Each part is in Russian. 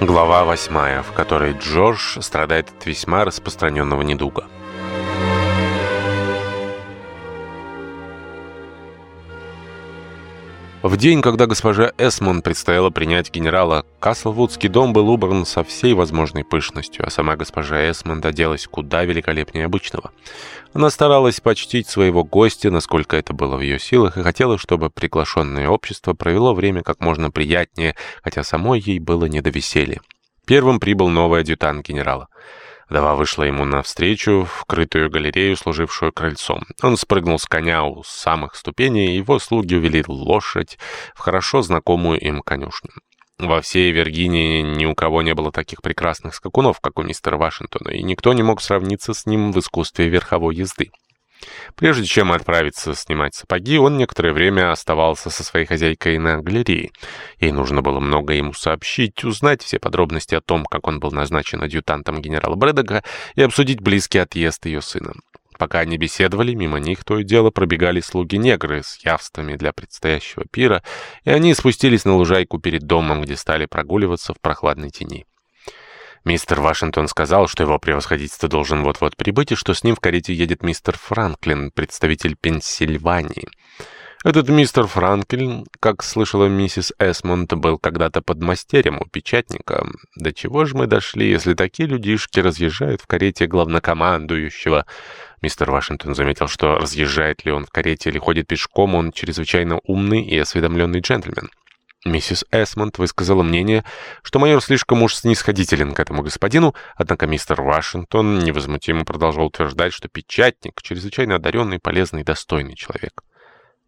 Глава 8, в которой Джордж страдает от весьма распространенного недуга. В день, когда госпожа Эсмон предстояло принять генерала, Каслвудский дом был убран со всей возможной пышностью, а сама госпожа Эсмонд оделась куда великолепнее обычного. Она старалась почтить своего гостя, насколько это было в ее силах, и хотела, чтобы приглашенное общество провело время как можно приятнее, хотя самой ей было не до веселья. Первым прибыл новый адъютант генерала. Дава вышла ему навстречу в крытую галерею, служившую крыльцом. Он спрыгнул с коня у самых ступеней, и его слуги увели лошадь в хорошо знакомую им конюшню. Во всей Виргинии ни у кого не было таких прекрасных скакунов, как у мистера Вашингтона, и никто не мог сравниться с ним в искусстве верховой езды. Прежде чем отправиться снимать сапоги, он некоторое время оставался со своей хозяйкой на галерее. Ей нужно было много ему сообщить, узнать все подробности о том, как он был назначен адъютантом генерала Брэддога и обсудить близкий отъезд ее сына. Пока они беседовали, мимо них то и дело пробегали слуги-негры с явствами для предстоящего пира, и они спустились на лужайку перед домом, где стали прогуливаться в прохладной тени. Мистер Вашингтон сказал, что его превосходительство должен вот-вот прибыть, и что с ним в карете едет мистер Франклин, представитель Пенсильвании. Этот мистер Франклин, как слышала миссис Эсмонд, был когда-то подмастерем у печатника. До чего же мы дошли, если такие людишки разъезжают в карете главнокомандующего? Мистер Вашингтон заметил, что разъезжает ли он в карете или ходит пешком, он чрезвычайно умный и осведомленный джентльмен. Миссис Эсмонд высказала мнение, что майор слишком уж снисходителен к этому господину, однако мистер Вашингтон невозмутимо продолжал утверждать, что печатник — чрезвычайно одаренный, полезный и достойный человек.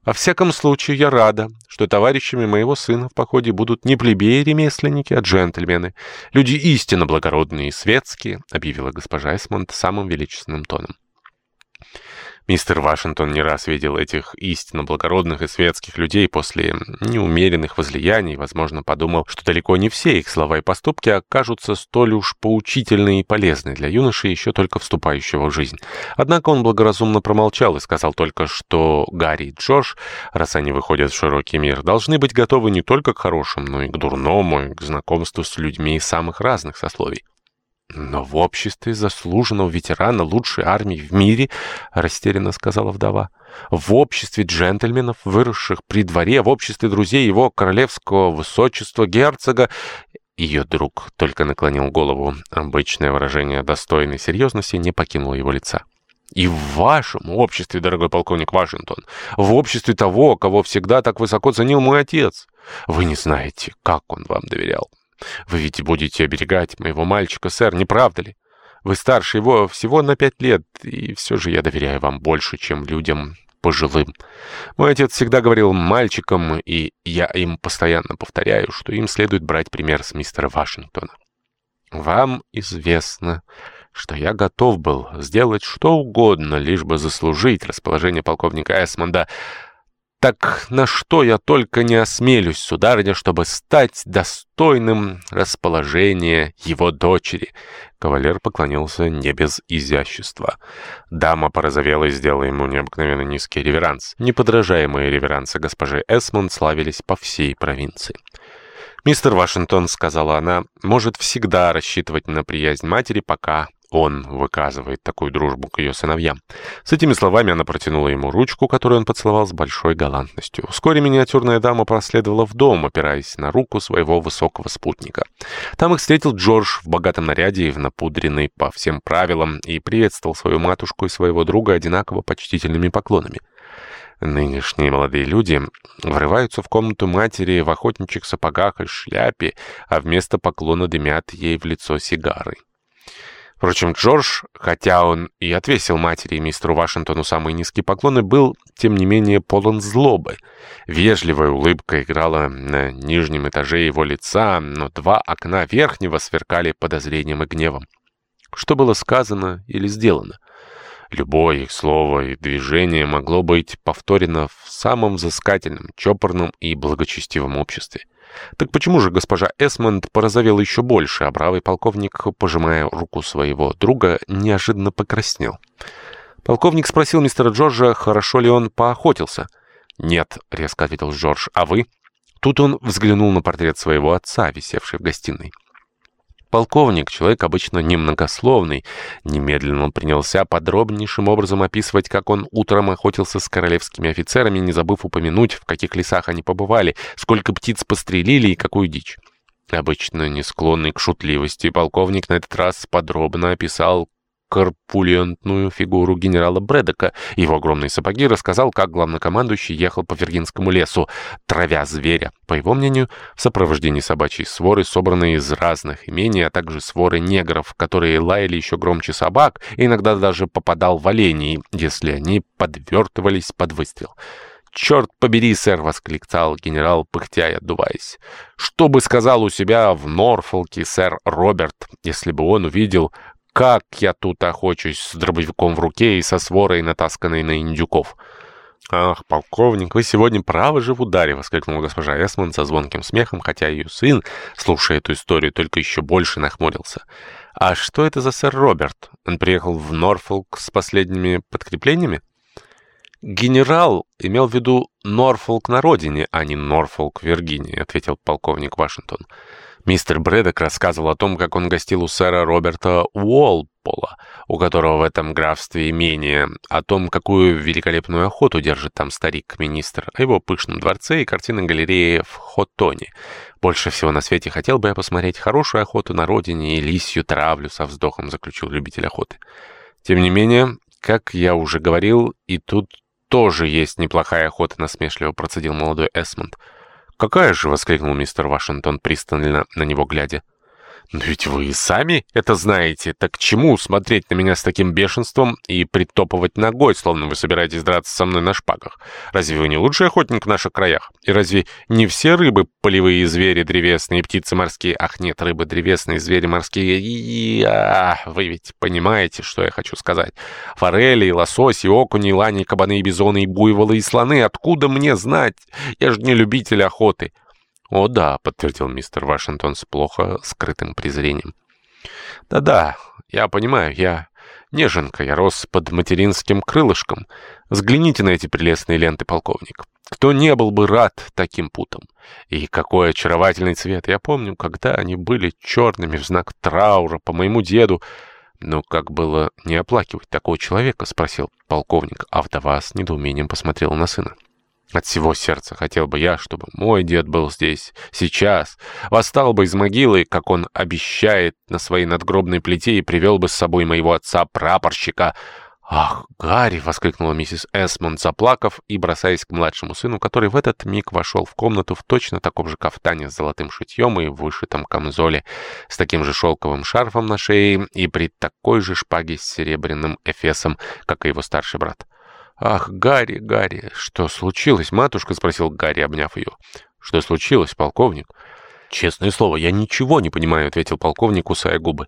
«Во всяком случае, я рада, что товарищами моего сына в походе будут не плебеи-ремесленники, а джентльмены, люди истинно благородные и светские», — объявила госпожа Эсмонд самым величественным тоном. Мистер Вашингтон не раз видел этих истинно благородных и светских людей после неумеренных возлияний, возможно, подумал, что далеко не все их слова и поступки окажутся столь уж поучительны и полезны для юноши, еще только вступающего в жизнь. Однако он благоразумно промолчал и сказал только, что Гарри и Джош, раз они выходят в широкий мир, должны быть готовы не только к хорошему, но и к дурному, и к знакомству с людьми самых разных сословий. «Но в обществе заслуженного ветерана лучшей армии в мире», — растерянно сказала вдова, «в обществе джентльменов, выросших при дворе, в обществе друзей его королевского высочества герцога...» Ее друг только наклонил голову. Обычное выражение достойной серьезности не покинуло его лица. «И в вашем обществе, дорогой полковник Вашингтон, в обществе того, кого всегда так высоко ценил мой отец, вы не знаете, как он вам доверял». Вы ведь будете оберегать моего мальчика, сэр, не правда ли? Вы старше его всего на пять лет, и все же я доверяю вам больше, чем людям пожилым. Мой отец всегда говорил мальчикам, и я им постоянно повторяю, что им следует брать пример с мистера Вашингтона. Вам известно, что я готов был сделать что угодно, лишь бы заслужить расположение полковника Эсмонда, так на что я только не осмелюсь, сударыня, чтобы стать достойным расположения его дочери. Кавалер поклонился не без изящества. Дама порозовела и сделала ему необыкновенно низкий реверанс. Неподражаемые реверансы госпожи Эсмонд славились по всей провинции. «Мистер Вашингтон», — сказала она, — «может всегда рассчитывать на приязнь матери, пока он выказывает такую дружбу к ее сыновьям. С этими словами она протянула ему ручку, которую он поцеловал с большой галантностью. Вскоре миниатюрная дама проследовала в дом, опираясь на руку своего высокого спутника. Там их встретил Джордж в богатом наряде и в напудренной по всем правилам и приветствовал свою матушку и своего друга одинаково почтительными поклонами. Нынешние молодые люди врываются в комнату матери в охотничьих сапогах и шляпе, а вместо поклона дымят ей в лицо сигары. Впрочем, Джордж, хотя он и отвесил матери и мистеру Вашингтону самые низкие поклоны, был, тем не менее, полон злобы. Вежливая улыбка играла на нижнем этаже его лица, но два окна верхнего сверкали подозрением и гневом. Что было сказано или сделано? Любое их слово и движение могло быть повторено в самом взыскательном, чопорном и благочестивом обществе. Так почему же госпожа Эсмонд порозовела еще больше, а бравый полковник, пожимая руку своего друга, неожиданно покраснел? Полковник спросил мистера Джорджа, хорошо ли он поохотился. «Нет», — резко ответил Джордж, — «а вы?» Тут он взглянул на портрет своего отца, висевший в гостиной. Полковник, человек обычно немногословный, немедленно принялся подробнейшим образом описывать, как он утром охотился с королевскими офицерами, не забыв упомянуть, в каких лесах они побывали, сколько птиц пострелили и какую дичь. Обычно не склонный к шутливости, полковник на этот раз подробно описал корпулентную фигуру генерала Брэдока. Его огромные сапоги рассказал, как главнокомандующий ехал по Виргинскому лесу, травя зверя. По его мнению, в сопровождении собачьей своры, собранные из разных имений, а также своры негров, которые лаяли еще громче собак, и иногда даже попадал в оленей, если они подвертывались под выстрел. «Черт побери, сэр!» — воскликнул генерал, пыхтя и отдуваясь. «Что бы сказал у себя в Норфолке сэр Роберт, если бы он увидел, как я тут охочусь с дробовиком в руке и со сворой, натасканной на индюков?» «Ах, полковник, вы сегодня правы же в ударе!» — воскликнула госпожа Эсмон со звонким смехом, хотя ее сын, слушая эту историю, только еще больше нахмурился. «А что это за сэр Роберт? Он приехал в Норфолк с последними подкреплениями?» «Генерал имел в виду Норфолк на родине, а не Норфолк в Виргинии», — ответил полковник Вашингтон. Мистер Брэдок рассказывал о том, как он гостил у сэра Роберта Уолпола, у которого в этом графстве имение, о том, какую великолепную охоту держит там старик-министр, о его пышном дворце и картинной галерее в Хотоне. Больше всего на свете хотел бы я посмотреть хорошую охоту на родине и лисью травлю, со вздохом заключил любитель охоты. Тем не менее, как я уже говорил, и тут тоже есть неплохая охота», — насмешливо процедил молодой Эсмонд. «Какая же?» — воскликнул мистер Вашингтон, пристально на него глядя. «Но ведь вы и сами это знаете. Так к чему смотреть на меня с таким бешенством и притопывать ногой, словно вы собираетесь драться со мной на шпагах? Разве вы не лучший охотник в наших краях? И разве не все рыбы — полевые звери древесные, птицы морские? Ах, нет, рыбы древесные, звери морские. И, а, вы ведь понимаете, что я хочу сказать. Форели, лососи, окуни, лани, кабаны, бизоны, и буйволы, и слоны. Откуда мне знать? Я же не любитель охоты». «О да», — подтвердил мистер Вашингтон с плохо скрытым презрением. «Да-да, я понимаю, я неженка, я рос под материнским крылышком. Взгляните на эти прелестные ленты, полковник. Кто не был бы рад таким путам? И какой очаровательный цвет! Я помню, когда они были черными в знак траура по моему деду. Но как было не оплакивать такого человека?» — спросил полковник, а вдова с недоумением посмотрела на сына. От всего сердца хотел бы я, чтобы мой дед был здесь, сейчас, восстал бы из могилы, как он обещает на своей надгробной плите, и привел бы с собой моего отца-прапорщика. «Ах, Гарри!» — воскликнула миссис Эсмонд, заплакав и бросаясь к младшему сыну, который в этот миг вошел в комнату в точно таком же кафтане с золотым шитьем и вышитом камзоле, с таким же шелковым шарфом на шее и при такой же шпаге с серебряным эфесом, как и его старший брат. «Ах, Гарри, Гарри, что случилось, матушка?» — спросил Гарри, обняв ее. «Что случилось, полковник?» «Честное слово, я ничего не понимаю», — ответил полковник, кусая губы.